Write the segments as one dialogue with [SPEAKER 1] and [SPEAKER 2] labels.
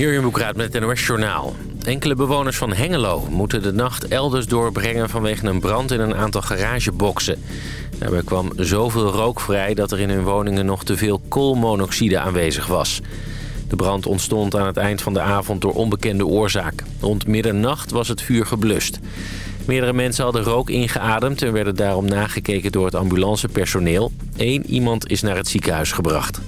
[SPEAKER 1] Jurjen Boekraat met het NOS Journaal. Enkele bewoners van Hengelo moeten de nacht elders doorbrengen... vanwege een brand in een aantal garageboxen. Daarbij kwam zoveel rook vrij dat er in hun woningen nog te veel koolmonoxide aanwezig was. De brand ontstond aan het eind van de avond door onbekende oorzaak. Rond middernacht was het vuur geblust. Meerdere mensen hadden rook ingeademd en werden daarom nagekeken door het ambulancepersoneel. Eén iemand is naar het ziekenhuis gebracht.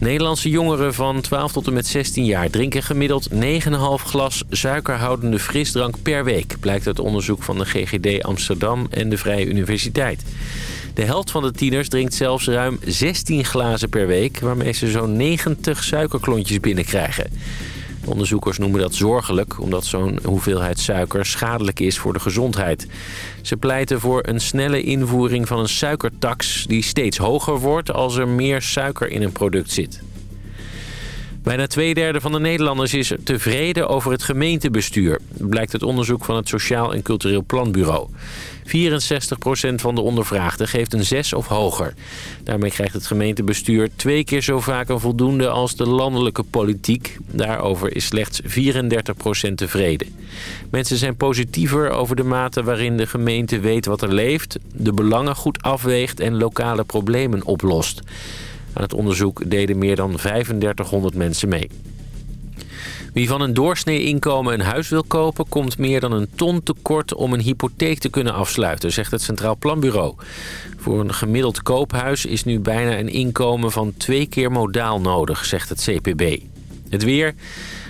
[SPEAKER 1] Nederlandse jongeren van 12 tot en met 16 jaar drinken gemiddeld 9,5 glas suikerhoudende frisdrank per week. Blijkt uit onderzoek van de GGD Amsterdam en de Vrije Universiteit. De helft van de tieners drinkt zelfs ruim 16 glazen per week... waarmee ze zo'n 90 suikerklontjes binnenkrijgen. De onderzoekers noemen dat zorgelijk... omdat zo'n hoeveelheid suiker schadelijk is voor de gezondheid. Ze pleiten voor een snelle invoering van een suikertax... die steeds hoger wordt als er meer suiker in een product zit. Bijna twee derde van de Nederlanders is tevreden over het gemeentebestuur. Blijkt het onderzoek van het Sociaal en Cultureel Planbureau. 64% van de ondervraagden geeft een 6 of hoger. Daarmee krijgt het gemeentebestuur twee keer zo vaak een voldoende als de landelijke politiek. Daarover is slechts 34% tevreden. Mensen zijn positiever over de mate waarin de gemeente weet wat er leeft... de belangen goed afweegt en lokale problemen oplost. Aan het onderzoek deden meer dan 3500 mensen mee. Wie van een doorsnee inkomen een huis wil kopen... komt meer dan een ton tekort om een hypotheek te kunnen afsluiten... zegt het Centraal Planbureau. Voor een gemiddeld koophuis is nu bijna een inkomen van twee keer modaal nodig... zegt het CPB. Het weer...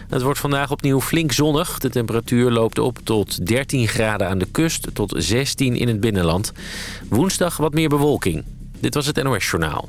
[SPEAKER 1] Het wordt vandaag opnieuw flink zonnig. De temperatuur loopt op tot 13 graden aan de kust, tot 16 in het binnenland. Woensdag wat meer bewolking. Dit was het NOS Journaal.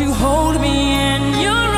[SPEAKER 2] you hold me in your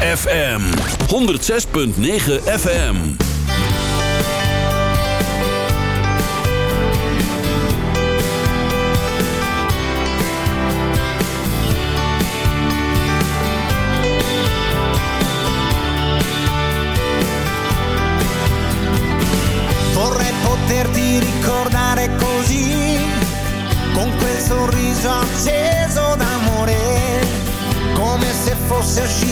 [SPEAKER 3] ZFM 106.9 FM.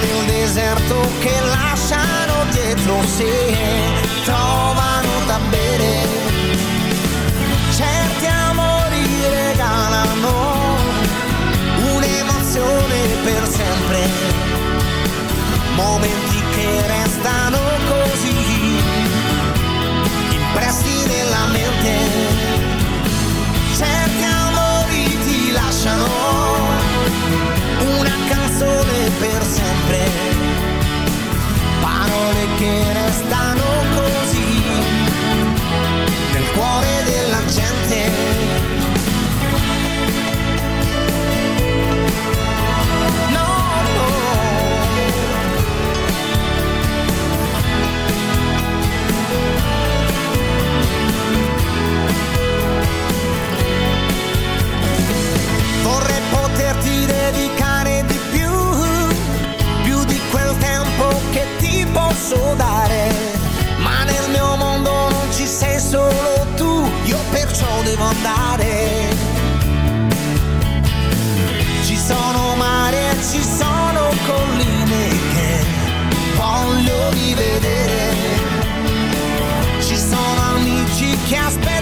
[SPEAKER 2] nel deserto che lasciano dietro sé trovano da bere. Certi amori regalano un'emozione per sempre. Momenti che restano così impressi nella mente. Certi amori ti lasciano una canzone per sempre parole che restano devo andare. Ci sono mare, ci sono colline che voglio rivedere. Ci sono amici che aspettano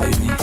[SPEAKER 3] baby.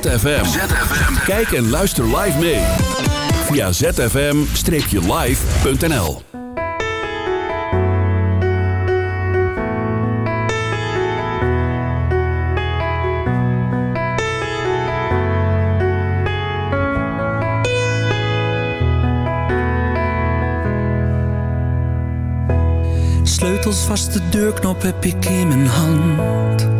[SPEAKER 3] ZFM. Kijk en luister live mee. Via zfm-live.nl
[SPEAKER 4] Sleutels vast de deurknop heb ik in mijn hand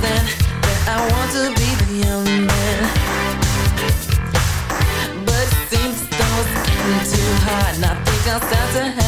[SPEAKER 5] that I want to be the young man. But too hard, I think I'll start to have.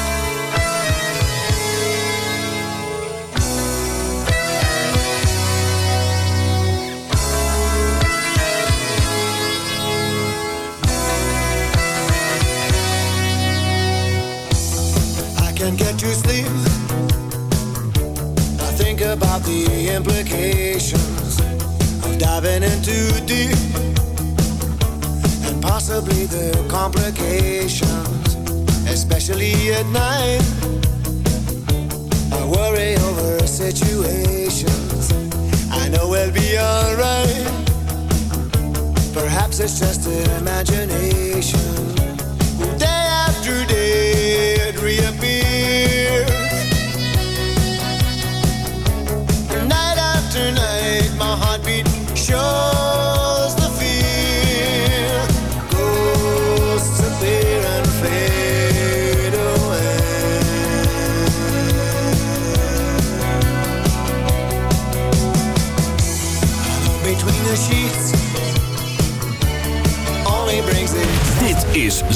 [SPEAKER 2] the implications of diving in too deep and possibly the complications, especially at night. I worry over situations. I know we'll be alright. Perhaps it's just imagination. Day after day, it reappears.